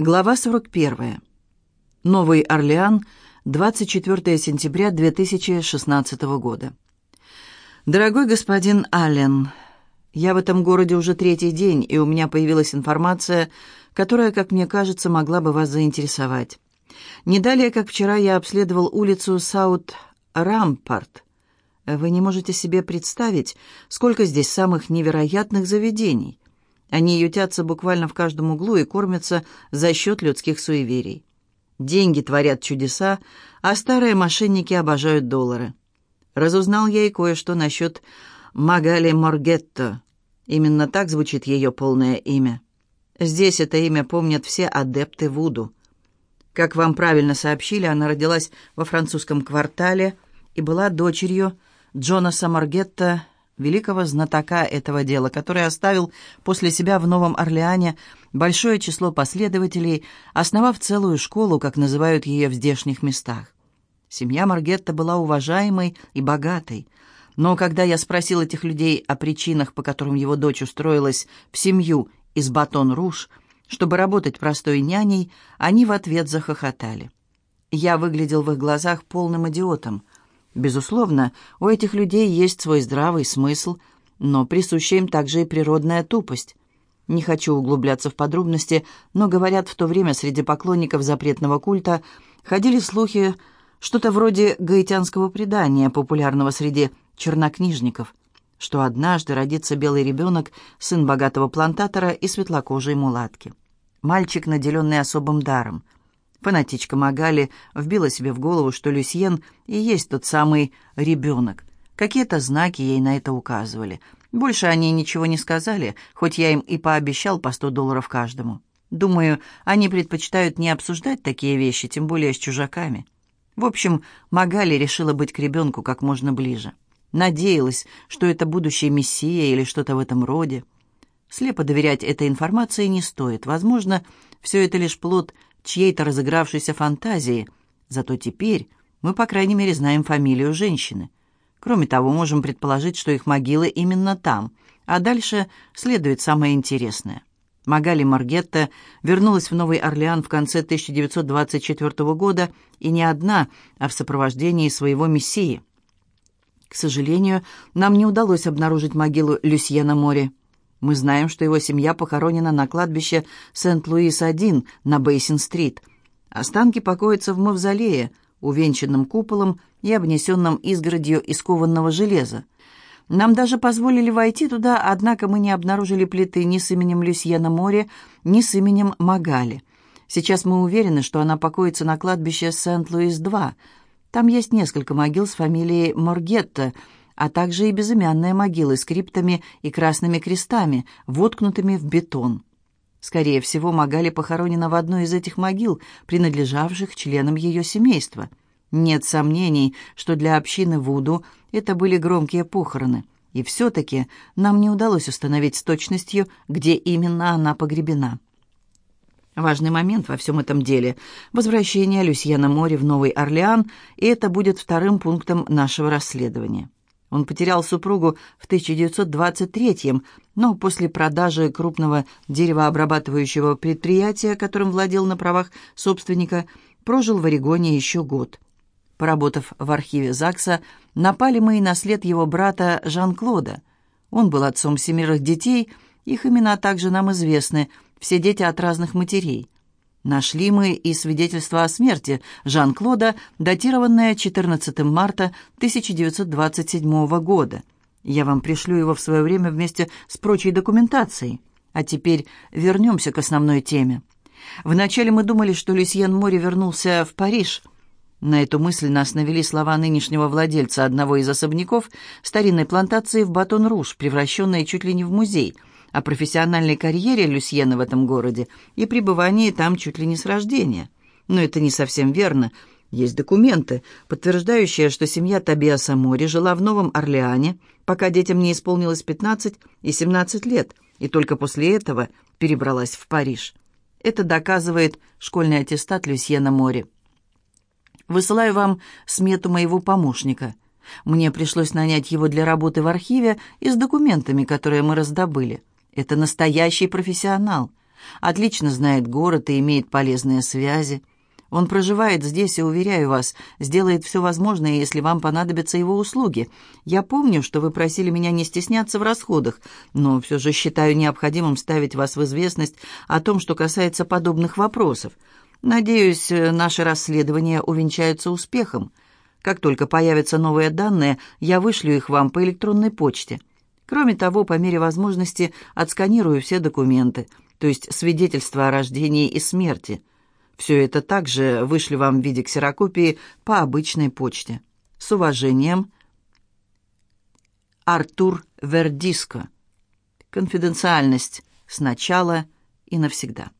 Глава 41. Новый Орлеан, 24 сентября 2016 года. Дорогой господин Аллен, я в этом городе уже третий день, и у меня появилась информация, которая, как мне кажется, могла бы вас заинтересовать. Не далее, как вчера, я обследовал улицу Саут-Рампарт. Вы не можете себе представить, сколько здесь самых невероятных заведений. Они ютятся буквально в каждом углу и кормятся за счет людских суеверий. Деньги творят чудеса, а старые мошенники обожают доллары. Разузнал я и кое-что насчет Магали Моргетто. Именно так звучит ее полное имя. Здесь это имя помнят все адепты Вуду. Как вам правильно сообщили, она родилась во французском квартале и была дочерью Джонаса Моргетто великого знатока этого дела, который оставил после себя в Новом Орлеане большое число последователей, основав целую школу, как называют ее в здешних местах. Семья Маргетта была уважаемой и богатой, но когда я спросил этих людей о причинах, по которым его дочь устроилась в семью из Батон-Руж, чтобы работать простой няней, они в ответ захохотали. Я выглядел в их глазах полным идиотом – Безусловно, у этих людей есть свой здравый смысл, но присуща им также и природная тупость. Не хочу углубляться в подробности, но, говорят, в то время среди поклонников запретного культа ходили слухи, что-то вроде гаитянского предания, популярного среди чернокнижников, что однажды родится белый ребенок, сын богатого плантатора и светлокожей мулатки. Мальчик, наделенный особым даром. Фанатичка Магали вбила себе в голову, что Люсьен и есть тот самый ребенок. Какие-то знаки ей на это указывали. Больше они ничего не сказали, хоть я им и пообещал по сто долларов каждому. Думаю, они предпочитают не обсуждать такие вещи, тем более с чужаками. В общем, Магали решила быть к ребенку как можно ближе. Надеялась, что это будущий мессия или что-то в этом роде. Слепо доверять этой информации не стоит. Возможно, все это лишь плод чьей-то разыгравшейся фантазии. Зато теперь мы, по крайней мере, знаем фамилию женщины. Кроме того, можем предположить, что их могила именно там. А дальше следует самое интересное. Магали Маргетта вернулась в Новый Орлеан в конце 1924 года и не одна, а в сопровождении своего мессии. К сожалению, нам не удалось обнаружить могилу Люсьена Мори. Мы знаем, что его семья похоронена на кладбище Сент-Луис-1 на Бейсин-стрит. Останки покоятся в мавзолее, увенчанном куполом и обнесенном изгородью из кованного железа. Нам даже позволили войти туда, однако мы не обнаружили плиты ни с именем Люсьена Море, ни с именем Магали. Сейчас мы уверены, что она покоится на кладбище Сент-Луис-2. Там есть несколько могил с фамилией Моргетта – а также и безымянные могилы с криптами и красными крестами, воткнутыми в бетон. Скорее всего, Магали похоронена в одной из этих могил, принадлежавших членам ее семейства. Нет сомнений, что для общины Вуду это были громкие похороны. И все-таки нам не удалось установить с точностью, где именно она погребена. Важный момент во всем этом деле – возвращение Люсьена Мори в Новый Орлеан, и это будет вторым пунктом нашего расследования. Он потерял супругу в 1923-м, но после продажи крупного деревообрабатывающего предприятия, которым владел на правах собственника, прожил в Орегоне еще год. Поработав в архиве ЗАГСа, напали мы и на след его брата Жан-Клода. Он был отцом семерых детей, их имена также нам известны, все дети от разных матерей. Нашли мы и свидетельство о смерти Жан-Клода, датированное 14 марта 1927 года. Я вам пришлю его в свое время вместе с прочей документацией. А теперь вернемся к основной теме. Вначале мы думали, что Люсьен Мори вернулся в Париж. На эту мысль нас навели слова нынешнего владельца одного из особняков старинной плантации в Батон-Руж, превращенной чуть ли не в музей – о профессиональной карьере Люсьена в этом городе и пребывании там чуть ли не с рождения. Но это не совсем верно. Есть документы, подтверждающие, что семья Табиаса Мори жила в Новом Орлеане, пока детям не исполнилось 15 и 17 лет, и только после этого перебралась в Париж. Это доказывает школьный аттестат Люсьена Мори. Высылаю вам смету моего помощника. Мне пришлось нанять его для работы в архиве и с документами, которые мы раздобыли. Это настоящий профессионал. Отлично знает город и имеет полезные связи. Он проживает здесь и, уверяю вас, сделает все возможное, если вам понадобятся его услуги. Я помню, что вы просили меня не стесняться в расходах, но все же считаю необходимым ставить вас в известность о том, что касается подобных вопросов. Надеюсь, наши расследования увенчаются успехом. Как только появятся новые данные, я вышлю их вам по электронной почте. Кроме того, по мере возможности отсканирую все документы, то есть свидетельства о рождении и смерти. Все это также вышлю вам в виде ксерокопии по обычной почте. С уважением, Артур Вердиско. Конфиденциальность сначала и навсегда.